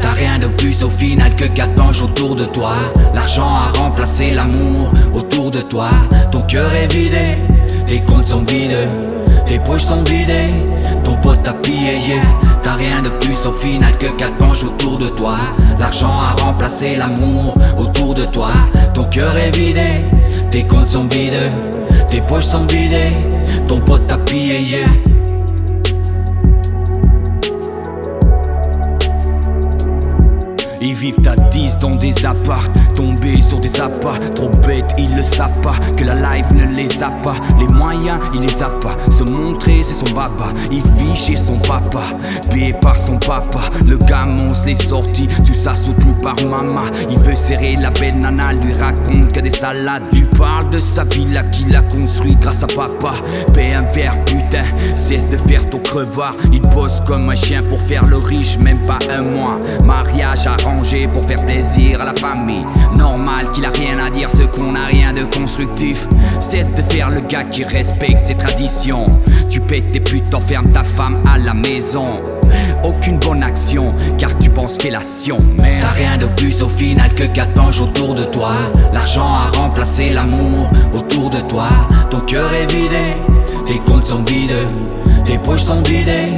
T'as rien de plus au final que quatre manches autour de toi. L'argent a remplacé l'amour autour de toi. Ton cœur est vidé, tes comptes sont vides, tes poches sont vidées, ton pote t'a pillé. T'as rien de plus au final que quatre manches autour de toi. L'argent a remplacé l'amour autour de toi. Ton cœur est vidé tes comptes sont vides, tes poches sont vidées. Ton pote t'a pillé, yeah. Ils vivent à 10 dans des apparts, tombés sur des appâts. Trop bêtes, ils le savent pas, que la life ne les a pas. Les moyens, il les a pas. Se montrer, c'est son baba. Il vit chez son papa, payé par son papa. Le gamin se l'est sorti, tout ça soutenu par maman. Il veut serrer la belle nana, lui raconte que des salades. Lui parle de sa villa qu'il a construit grâce à papa. Paie un verre, putain, cesse de faire ton crevard. Il bosse comme un chien pour faire le riche, même pas un mois. Mariage arrangé pour faire plaisir à la famille. Dire, ce qu'on a rien de constructif. Cesse de faire le gars qui respecte ses traditions. Tu pètes tes putes, t'enfermes ta femme à la maison. Aucune bonne action, car tu penses fellation. Mais T'as rien de plus au final que quatre manches autour de toi. L'argent a remplacé l'amour autour de toi. Ton cœur est vidé, tes comptes sont vides, tes poches sont vidées.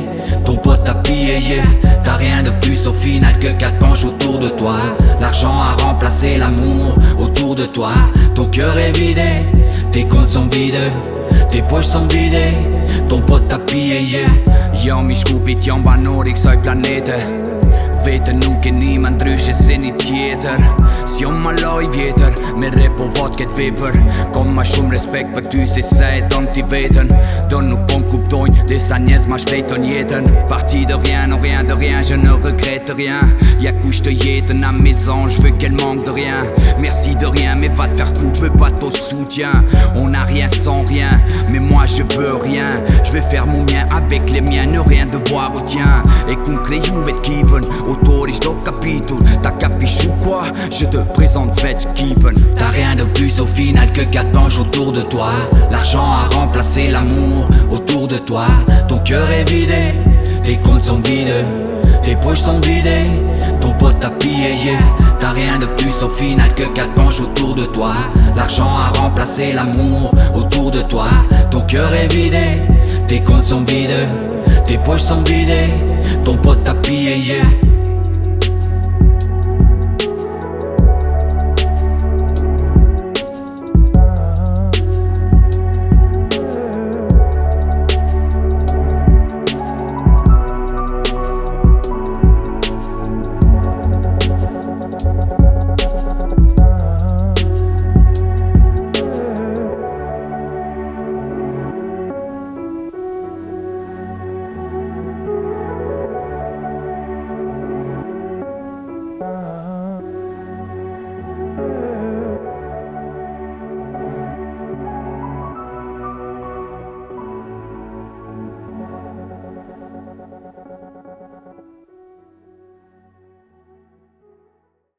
Ton pote t'a pillé. T'as rien de plus au final que quatre manches autour de toi. L'argent a remplacé l'amour autour de toi. Ton cœur est vidé, tes comptes sont vides, tes poches sont vidées. Ton pote t'a pillé, yeah. Jag mi shkupit jam banor i kësaj planete Vetën nuk e një më ndryshe se një tjetër S'jo më loj vjetër Me rap po vat këtë vepër Kom ma shumë respekt për ty se se e don ti vetën Do nuk po m'kuptojnë Desa njerëz ma shtrejton jetën Parti de rien, non rien de rien Je ne regrette rien. Y'a couche de jetën à maison Je veux qu'elle manque de rien. Merci de rien mais va te faire Je veux pas ton soutien. On a rien sans rien Mais moi je veux rien. Je vais faire mon mien avec les miens Ne rien devoir au tien. Et concret juvet kipen Autour i çdo capitule Ta capiche ou quoi Je te présente T'as rien de plus au final que quatre manches autour de toi. L'argent a remplacé l'amour autour de toi. Ton cœur est vidé, tes comptes sont vides, tes poches sont vidées. Ton pote t'a pillé, yeah. T'as rien de plus au final que quatre manches autour de toi. L'argent a remplacé l'amour autour de toi. Ton cœur est vidé, tes comptes sont vides, tes poches sont vidées. Ton pote t'a pillé, yeah.